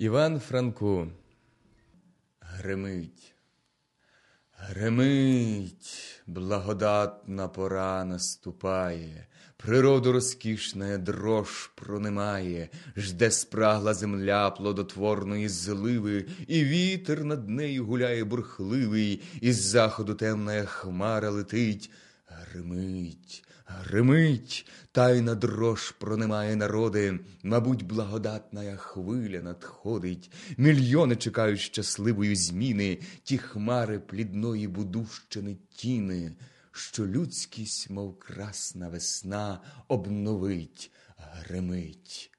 Іван Франко. Гримить. Гримить, благодатна пора наступає, природу розкішна дрож пронимає, жде спрагла земля плодотворної зливи, і вітер над нею гуляє бурхливий, із заходу темна хмара летить. Гримить, гримить, тайна дрож пронимає народи, мабуть, благодатна хвиля надходить, мільйони чекають щасливої зміни, ті хмари плідної будущини тіни, що людськість, мов красна весна, обновить, гримить.